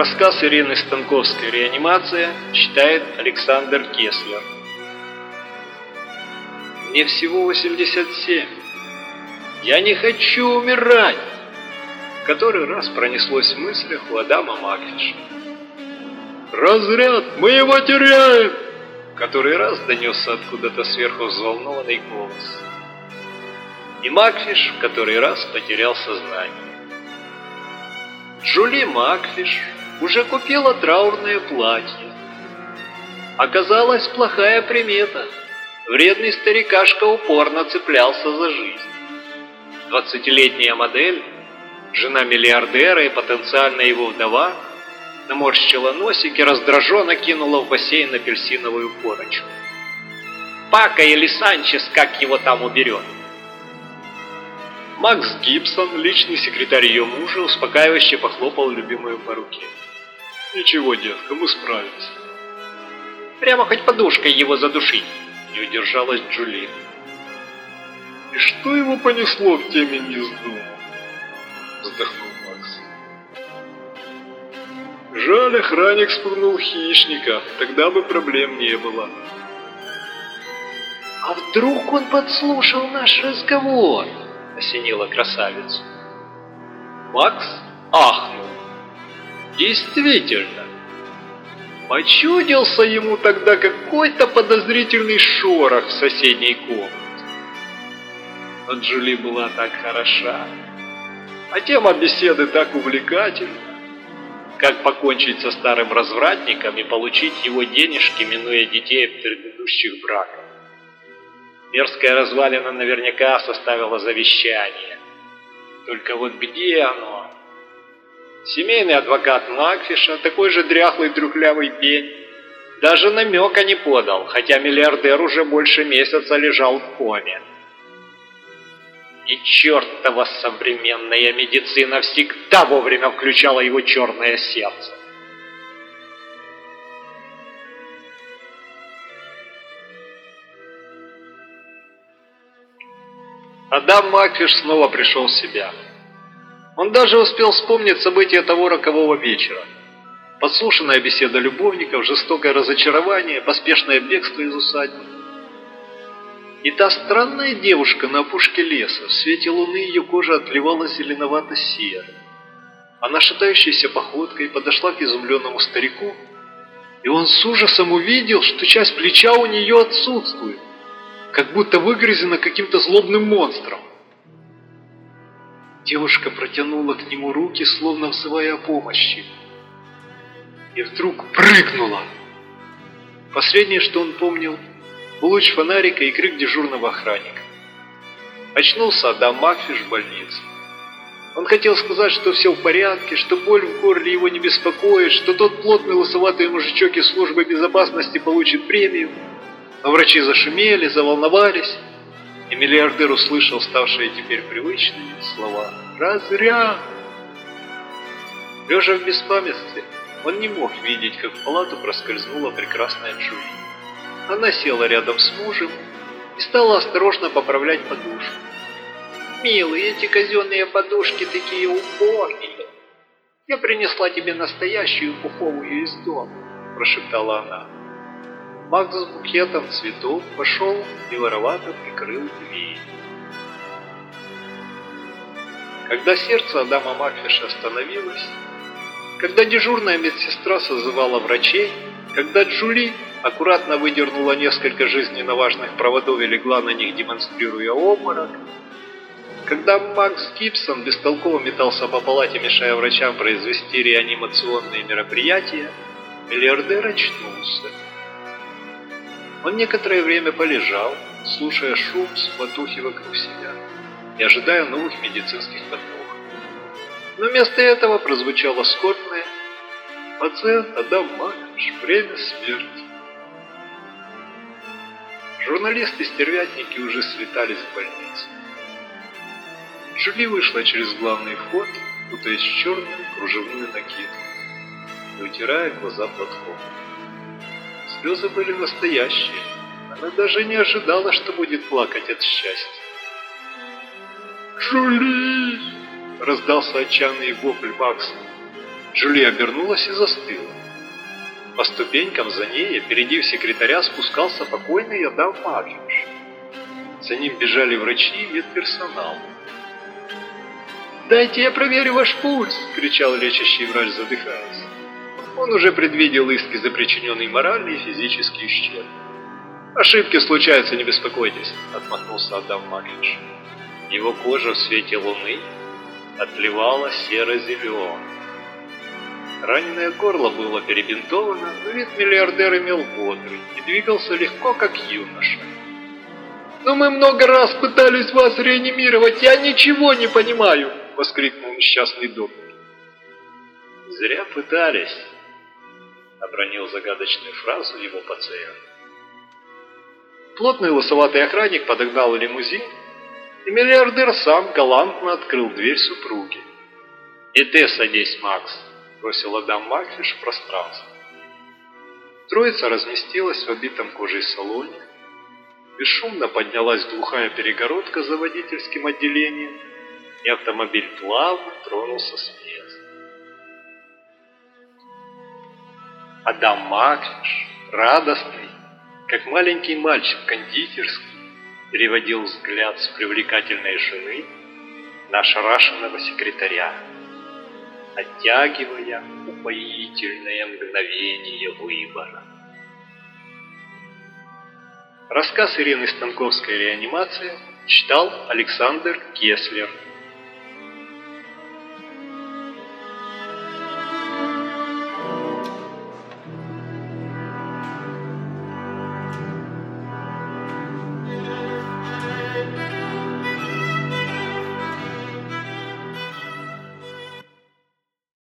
Рассказ Ирины Станковской «Реанимация» читает Александр Кеслер. Мне всего 87. Я не хочу умирать. Который раз пронеслось в мыслях у Адама Макфиша. «Разряд! Мы его теряем!» Который раз донесся откуда-то сверху взволнованный голос. И Макфиш в который раз потерял сознание. Джули Макфиш уже купила траурное платье. Оказалась плохая примета. Вредный старикашка упорно цеплялся за жизнь. Двадцатилетняя модель, жена миллиардера и потенциально его вдова, наморщила носик и раздраженно кинула в бассейн апельсиновую корочку. Пака или Санчес, как его там уберет. Макс Гибсон, личный секретарь ее мужа, успокаивающе похлопал любимую по руке. «Ничего, детка, мы справимся». «Прямо хоть подушкой его задушить», — не удержалась Джули. «И что его понесло в теме гнезду?» — вздохнул Макс. «Жаль, охранник спугнул хищника, тогда бы проблем не было». «А вдруг он подслушал наш разговор?» — осенила красавицу. Макс ахнул. Действительно, почудился ему тогда какой-то подозрительный шорох в соседней комнате. Но Джули была так хороша, а тема беседы так увлекательна, как покончить со старым развратником и получить его денежки, минуя детей от предыдущих браков. Мерзкая развалина наверняка составила завещание. Только вот где оно? Семейный адвокат Макфиша, такой же дряхлый трюхлявый пень, даже намека не подал, хотя миллиардер уже больше месяца лежал в коме. И чертова современная медицина всегда вовремя включала его черное сердце. Адам Макфиш снова пришел в себя. Он даже успел вспомнить события того рокового вечера. Подслушанная беседа любовников, жестокое разочарование, поспешное бегство из усадьбы. И та странная девушка на опушке леса, в свете луны ее кожа отливала зеленовато-серым. Она шатающейся походкой подошла к изумленному старику, и он с ужасом увидел, что часть плеча у нее отсутствует как будто выгрызена каким-то злобным монстром. Девушка протянула к нему руки, словно взывая о помощи. И вдруг прыгнула. Последнее, что он помнил, луч фонарика и крик дежурного охранника. Очнулся Адам Макфиш в больнице. Он хотел сказать, что все в порядке, что боль в горле его не беспокоит, что тот плотный лысоватый мужичок из службы безопасности получит премию. Но врачи зашумели, заволновались, и миллиардер услышал ставшие теперь привычными слова «Разряд!». Лежа в беспамятстве, он не мог видеть, как в палату проскользнула прекрасная Джули. Она села рядом с мужем и стала осторожно поправлять подушку. «Милый, эти казенные подушки такие убогие. Я принесла тебе настоящую пуховую из дома», – прошептала она. Макс с букетом цветов пошел и воровато прикрыл дверь. Когда сердце Адама Макфиша остановилось, когда дежурная медсестра созывала врачей, когда Джули аккуратно выдернула несколько жизненно важных проводов и легла на них, демонстрируя обморок, когда Макс Гибсон бестолково метался по палате, мешая врачам произвести реанимационные мероприятия, миллиардер очнулся. Он некоторое время полежал, слушая шум суматохи вокруг себя и ожидая новых медицинских подвох. Но вместо этого прозвучало скорбное «Пациент Адам Макаш, время смерти». Журналисты-стервятники уже слетались в больницу. Джули вышла через главный вход, кутаясь в черную кружевную накидку и утирая глаза платком. Слезы были настоящие. Она даже не ожидала, что будет плакать от счастья. «Жули!» — раздался отчаянный вопль Макса. Жюли обернулась и застыла. По ступенькам за ней, опередив секретаря, спускался покойный Адам Макинш. За ним бежали врачи и медперсонал. «Дайте я проверю ваш пульс!» – кричал лечащий врач, задыхаясь. Он уже предвидел иски за причиненный моральный и физический ущерб. «Ошибки случаются, не беспокойтесь», – отмахнулся Адам Макинш. Его кожа в свете луны отливала серо-зеленым. Раненое горло было перебинтовано, но вид миллиардер имел бодрый и двигался легко, как юноша. «Но мы много раз пытались вас реанимировать, я ничего не понимаю!» — воскликнул несчастный доктор. «Зря пытались», — обронил загадочную фразу его пациент. Плотный лысоватый охранник подогнал лимузин, и миллиардер сам галантно открыл дверь супруги. «И ты садись, Макс», — бросил Адам Макфиш в пространство. Троица разместилась в обитом кожей салоне, Бесшумно поднялась глухая перегородка за водительским отделением, и автомобиль плавно тронулся с места. Адам Макфиш, радостный, как маленький мальчик кондитерский, переводил взгляд с привлекательной жены на ошарашенного секретаря, оттягивая упоительное мгновение выбора. Рассказ Ирины Станковской «Реанимация» читал Александр Кеслер.